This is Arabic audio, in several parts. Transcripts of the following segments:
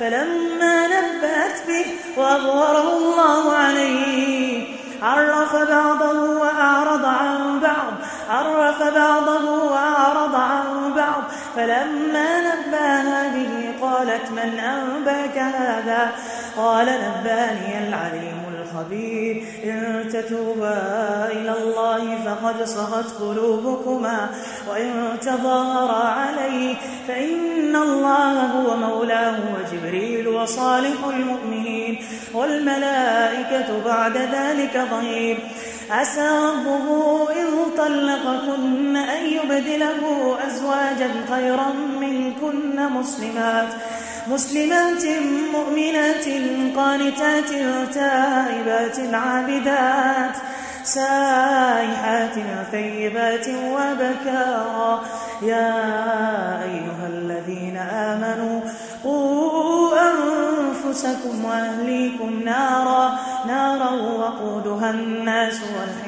فلما نبأت به وأظهره الله عليه عرف بعضه وأعرض عن بعض عرف بعضه وأعرض عن بعض فلما نباها به قالت من أنباك هذا؟ قال نباني العليم الخبير. إن تتوبا إلى الله فقد صغت قلوبكما. وإن تظاهرا عليه فإن الله هو مولاه وجبريل وصالح المؤمنين. والملائكة بعد ذلك ظهير عسى ربه طلقكن أن يبدله أزواجا خيرا منكن مسلمات مسلمات مؤمنات قانتات تائبات عابدات سائحات ثيبات وبكارا يا أيها الذين آمنوا قوا أنفسكم وأهليكم نارا نارا وقودها الناس والحجارة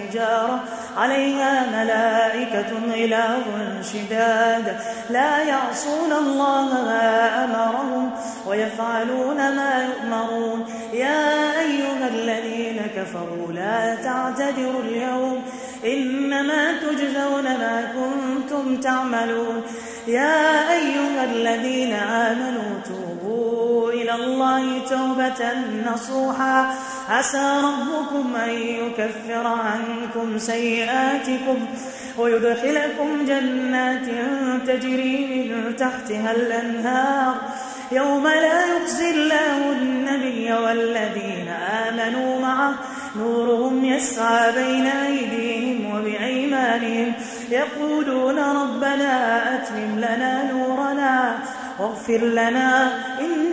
عليها ملائكة غلاظ شداد. لا يعصون الله ما أمرهم ويفعلون ما يؤمرون. يا أيها الذين كفروا لا تعتذروا اليوم. إنما تجزون ما كنتم تعملون. يا أيها الذين آمنوا توبوا الله توبة نصوحا. عسى ربكم أن يكفر عنكم سيئاتكم ويدخلكم جنات تجري من تحتها الأنهار. يوم لا يخزي الله النبي والذين آمنوا معه. نورهم يسعى بين أيديهم وبأيمانهم. يقولون ربنا أتمم لنا نورنا واغفر لنا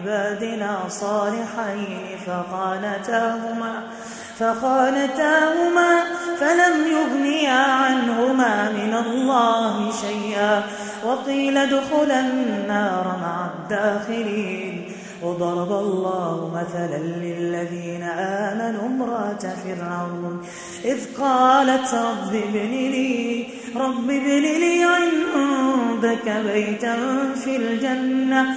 عبادنا صالحين فخانتاهما فخانتاهما فلم يغنيا عنهما من الله شيئا وقيل ادخلا النار مع الداخلين وضرب الله مثلا للذين آمنوا امرأة فرعون إذ قالت رب ابن لي رب ابن لي عندك بيتا في الجنة